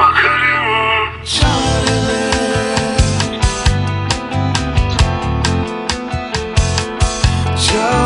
Bakarım. Çareli Çareli